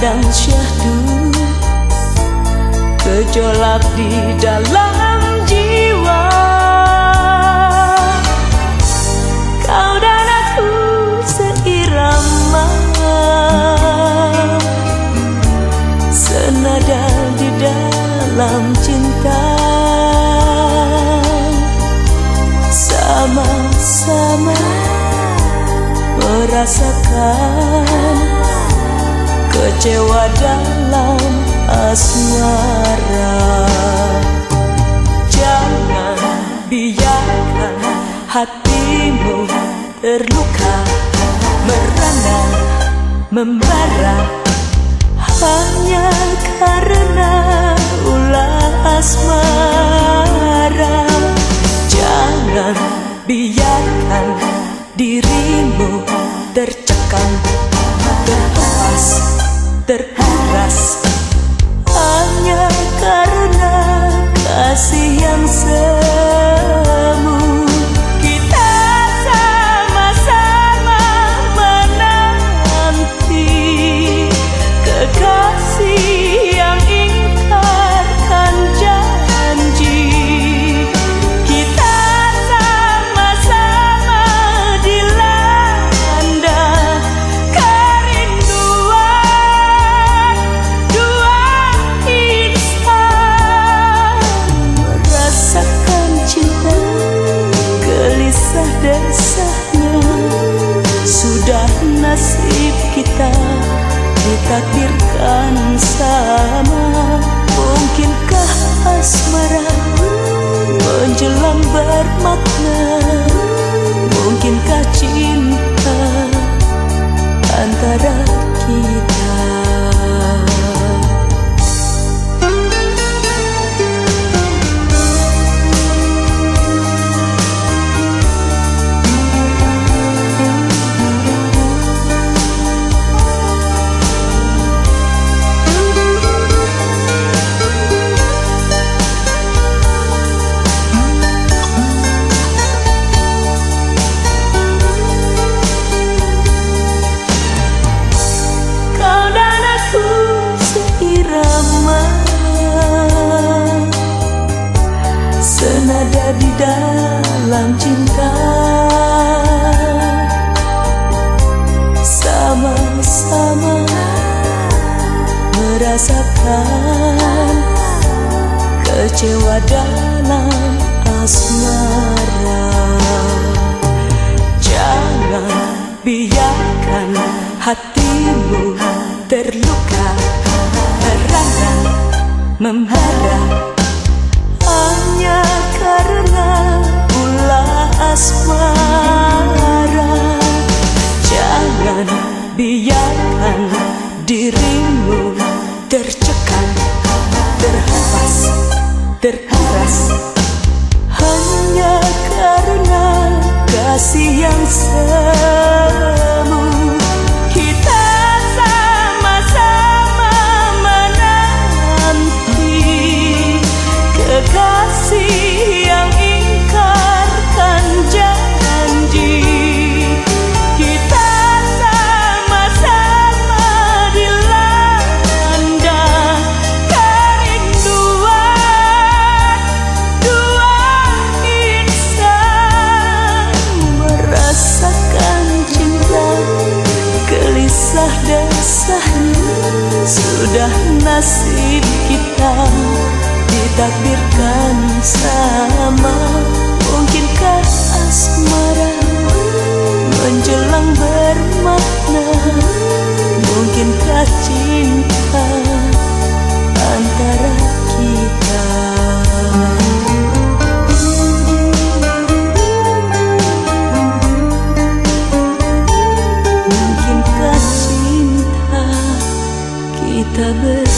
dan syahdu. Gejolak di dalam jiwa. Kau dan aku seirama. Senada di dalam cinta. Sama-sama merasakan kecewa dalam asmara. Jangan biarkan hatimu terluka Merana, membara Hanya karena ulah asmara. Jangan biarkan dirimu tercekam terhempas terkuras hanya karena kasih yang semu Senada di dalam cinta. Sama-sama merasakan Kecewa dalam asmara. Jangan biarkan hatimu terluka Merana, membara Hanya karena ulah asmara. Jangan biarkan dirimu tercekam Terhempas, terkuras. Hanya sudah nasib berdua